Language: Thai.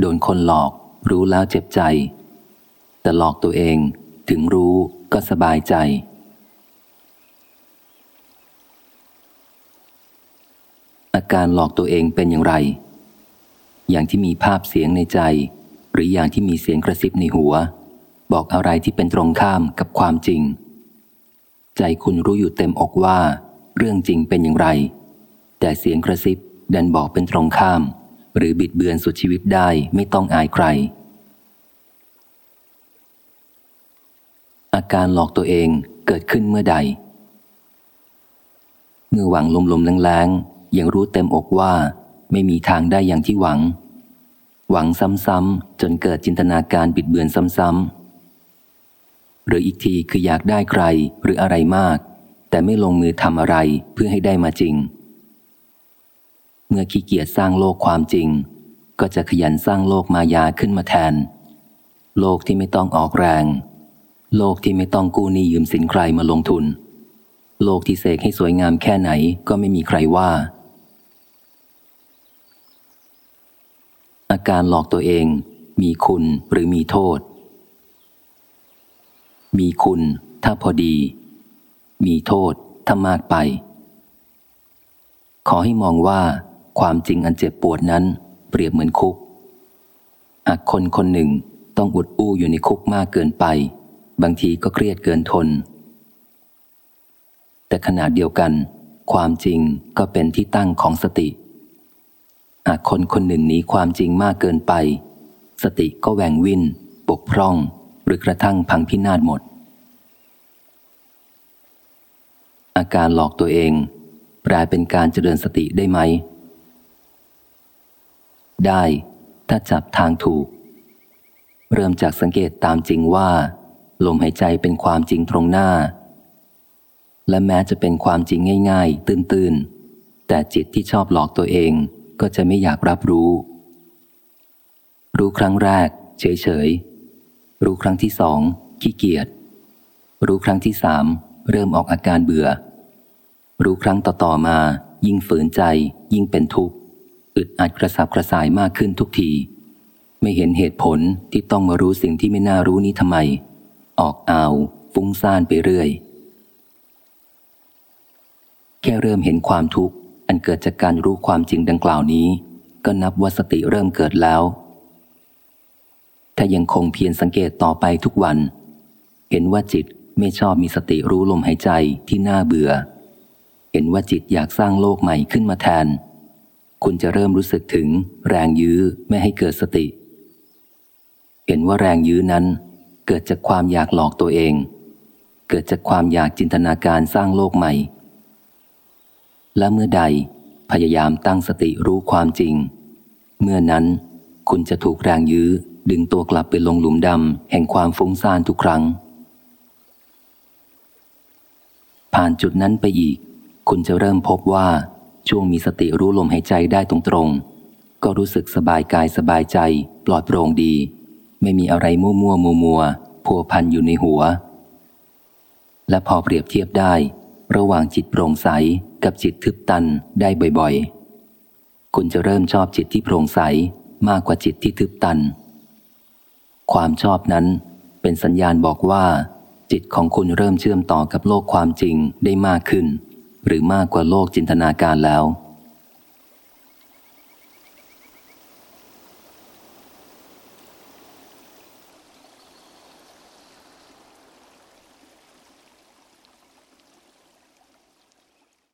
โดนคนหลอกรู้แล้วเจ็บใจ แต่หลอกตัวเองถึงรู้ก็สบายใจ อาการหลอกตัวเองเป็นอย่างไร อย่างที่มีภาพเสียงในใจ หรืออย่างที่มีเสียงกระซิบในหัว บอกอะไรที่เป็นตรงข้ามกับความจริง ใจคุณรู้อยู่เต็มอกว่า เรื่องจริงเป็นอย่างไร แต่เสียงกระซิบดันบอกเป็นตรงข้าม หรือบิดเบือนสุดชีวิตได้ไม่ต้องอายใคร อาการหลอกตัวเองเกิดขึ้นเมื่อใด เมื่อหวังลมๆแรงๆยังรู้เต็มอกว่าไม่มีทางได้อย่างที่หวัง หวังซ้ำๆจนเกิดจินตนาการบิดเบือนซ้ำๆหรืออีกทีคืออยากได้ใครหรืออะไรมาก แต่ไม่ลงมือทำอะไรเพื่อให้ได้มาจริง เมื่อขี้เกียจสร้างโลกความจริง ก็จะขยันสร้างโลกมายาขึ้นมาแทน โลกที่ไม่ต้องออกแรง โลกที่ไม่ต้องกู้หนี้ยืมสินใครมาลงทุน โลกที่เสกให้สวยงามแค่ไหนก็ไม่มีใครว่า อาการหลอกตัวเอง มีคุณหรือมีโทษ มีคุณถ้าพอดี มีโทษถ้ามากไป ขอให้มองว่า ความจริงอันเจ็บปวดนั้น เปรียบเหมือนคุก หากคนคนหนึ่งต้องอุดอู้อยู่ในคุกมากเกินไป บางทีก็เครียดเกินทน แต่ขณะเดียวกัน ความจริงก็เป็นที่ตั้งของสติ หากคนคนหนึ่งหนีความจริงมากเกินไป สติก็แหว่งวินปกพร่อง หรือกระทั่งพังพินาศหมด อาการหลอกตัวเองแปลเป็นการเจริญสติได้ไหม ได้ ถ้าจับทางถูก เริ่มจากสังเกตตามจริงว่า ลมหายใจเป็นความจริงตรงหน้า และแม้จะเป็นความจริงง่าย ๆ ตื้นๆ แต่จิตที่ชอบหลอกตัวเองก็จะไม่อยากรับรู้ รู้ครั้งแรก เฉยๆ รู้ครั้งที่สองขี้เกียจรู้ครั้งที่สามเริ่มออกอาการเบื่อ รู้ครั้งต่อๆมา ยิ่งฝืนใจยิ่งเป็นทุกข์ อึดอัดกระสับกระส่ายมากขึ้นทุกที ไม่เห็นเหตุผลที่ต้องมารู้สิ่งที่ไม่น่ารู้นี้ทำไม ออกอาวฟุ้งซ่านไปเรื่อย แค่เริ่มเห็นความทุกข์ อันเกิดจากการรู้ความจริงดังกล่าวนี้ ก็นับว่าสติเริ่มเกิดแล้ว ถ้ายังคงเพียรสังเกตต่อไปทุกวัน เห็นว่าจิตไม่ชอบมีสติรู้ลมหายใจที่น่าเบื่อ เห็นว่าจิตอยากสร้างโลกใหม่ขึ้นมาแทน คุณจะเริ่มรู้สึกถึงแรงยื้อไม่ให้เกิดสติ เห็นว่าแรงยื้อนั้น เกิดจากความอยากหลอกตัวเอง เกิดจากความอยากจินตนาการสร้างโลกใหม่ และเมื่อใดพยายามตั้งสติรู้ความจริง เมื่อนั้นคุณจะถูกแรงยื้อดึงตัวกลับไปลงหลุมดำแห่งความฟุ้งซ่านทุกครั้ง ผ่านจุดนั้นไปอีก คุณจะเริ่มพบว่า ช่วงมีสติรู้ลมหายใจได้ตรงๆก็รู้สึกสบายกายสบายใจ ปลอดโปร่งดี ไม่มีอะไรมั่วมัวมัวมัวพัวพันอยู่ในหัว และพอเปรียบเทียบได้ ระหว่างจิตโปร่งใสกับจิตทึบตันได้บ่อยๆ คุณจะเริ่มชอบจิตที่โปร่งใสมากกว่าจิตที่ทึบตัน ความชอบนั้นเป็นสัญญาณบอกว่า จิตของคุณเริ่มเชื่อมต่อกับโลกความจริงได้มากขึ้น หรือมากกว่าโลกจินตนาการแล้ว